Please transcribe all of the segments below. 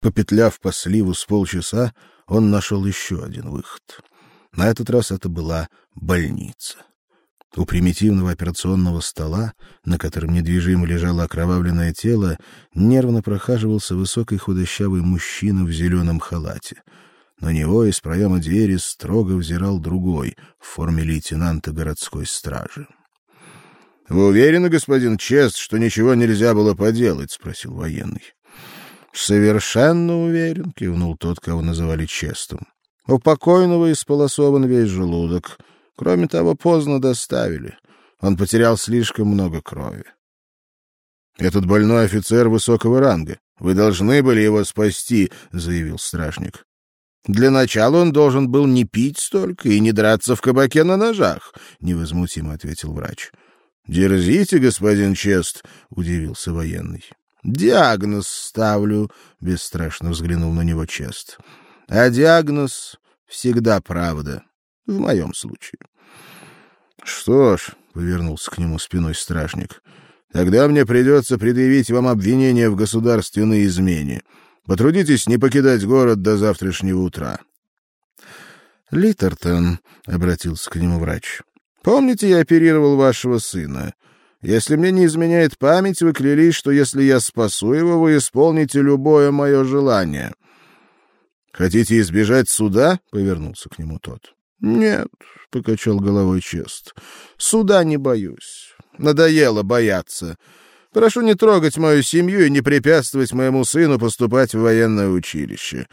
Попетляв по сливу с полчаса, он нашел еще один выход. На этот раз это была больница. У примитивного операционного стола, на котором недвижимо лежало окровавленное тело, нервно прохаживался высокий худощавый мужчина в зеленом халате. На него из проема двери строго взирал другой в форме лейтенанта городской стражи. Вы уверены, господин Чест, что ничего нельзя было поделать, спросил военный. Совершенно уверен, кивнул тот, кого называли Честом. У покойного исполосован весь желудок. Кроме того, поздно доставили. Он потерял слишком много крови. Этот больной офицер высокого ранга. Вы должны были его спасти, заявил стражник. Для начала он должен был не пить столько и не драться в кабаке на ножах, невозмутимо ответил врач. Дерзите, господин Чест, удивился военный. Диагноз ставлю, бесстрашно взглянул на него Чест. А диагноз всегда правда, в моем случае. Что ж, повернулся к нему спиной стражник. Тогда мне придется предъявить вам обвинение в государственной измене. Потрудитесь не покидать город до завтрашнего утра. Литертон обратился к нему врач. Помните, я оперировал вашего сына? Если мне не изменяет память, вы клялись, что если я спасу его, вы исполните любое мое желание. Хотите избежать суда? повернулся к нему тот. Нет, покачал головой Чест. Суда не боюсь. Надоело бояться. Прошу не трогать мою семью и не препятствовать моему сыну поступать в военное училище.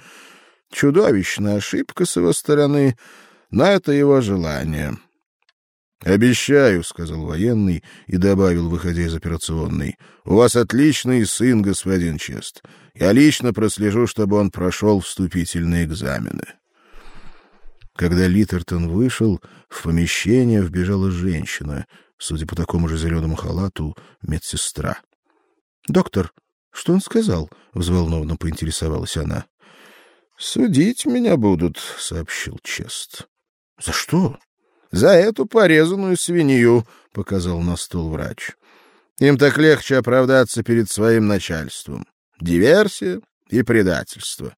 Чудовищная ошибка с его стороны, но это его желание. Обещаю, сказал военный и добавил, выходя из операционной: у вас отличный сын, господин Чест. Я лично прослежу, чтобы он прошел вступительные экзамены. Когда Литертон вышел, в помещение вбежала женщина, судя по такому же зеленому халату, медсестра. Доктор, что он сказал? взволнованно поинтересовалась она. Судить меня будут, сообщил Чест. За что? За эту порезанную свинью, показал на стол врач. Им так легче оправдаться перед своим начальством. Диверсия и предательство.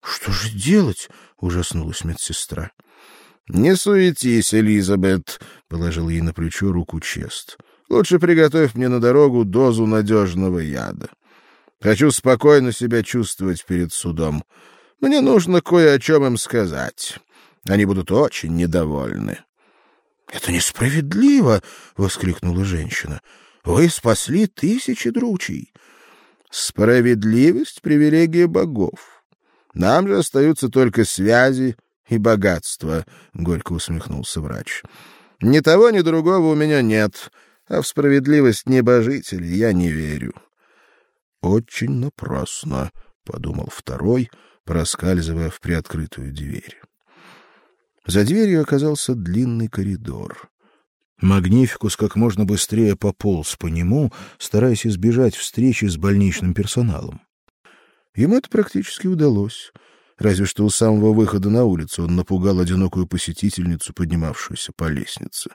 Что же делать? ужаснулась медсестра. Не суетись, Элизабет, положил ей на плечо руку Чест. Лучше приготовь мне на дорогу дозу надежного яда. Хочу спокойно себя чувствовать перед судом. Мне нужно кое о чем им сказать. Они будут очень недовольны. Это несправедливо, воскликнула женщина. Вы спасли тысячи дручей. Справедливость привилегия богов. Нам же остаются только связи и богатство, горько усмехнулся врач. Ни того, ни другого у меня нет, а в справедливость небожителей я не верю. Очень напрасно, подумал второй, проскальзывая в приоткрытую дверь. За дверью оказался длинный коридор. Магнификус как можно быстрее пополз по нему, стараясь избежать встречи с больничным персоналом. Ему это практически удалось, разве что у самого выхода на улицу он напугал одинокую посетительницу, поднимавшуюся по лестнице.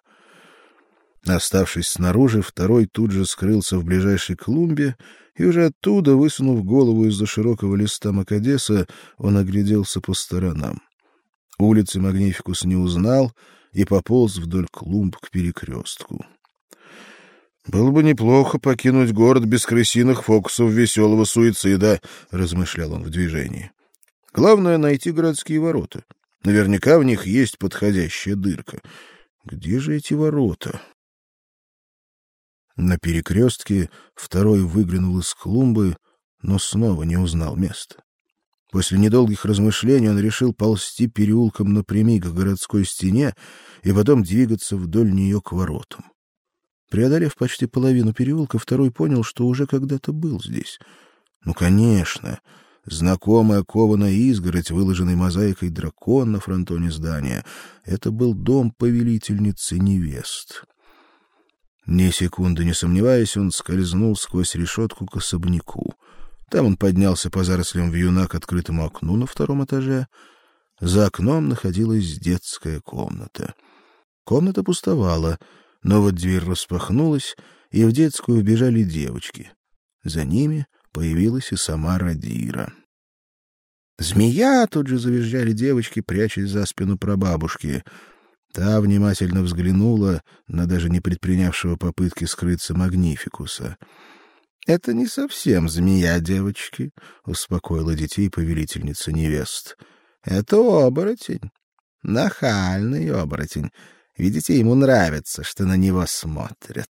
Оставшись снаружи, второй тут же скрылся в ближайшей клумбе, и уже оттуда, высунув голову из-за широкого листа макадеса, он огляделся по сторонам. Улицы Магнификус не узнал и пополз вдоль клумб к перекрестку. Было бы неплохо покинуть город без крысиных фокусов веселого суицида, размышлял он в движении. Главное найти городские ворота. Наверняка в них есть подходящая дырка. Где же эти ворота? На перекрестке второй выглянул из клумбы, но снова не узнал места. После недолгих размышлений он решил ползти переулком напрямик к городской стене и потом двигаться вдоль нее к воротам. Преодолев почти половину переулка, второй понял, что уже когда-то был здесь. Ну, конечно, знакомая кованая изгородь, выложенный мозаикой дракон на фронтоне здания это был дом повелительницы невест. Ни секунды не сомневаясь, он скользнул сквозь решетку к особняку. Там он поднялся по зарослям вьюна к открытому окну на втором этаже. За окном находилась детская комната. Комната пустовала, но вот дверь распахнулась, и в детскую вбежали девочки. За ними появилась и сама Радира. «Змея!» — тут же завизжали девочки, прячась за спину прабабушки. Та внимательно взглянула на даже не предпринявшего попытки скрыться Магнификуса. «Это не совсем змея, девочки», — успокоила детей повелительница невест. «Это оборотень. Нахальный оборотень. Видите, ему нравится, что на него смотрят».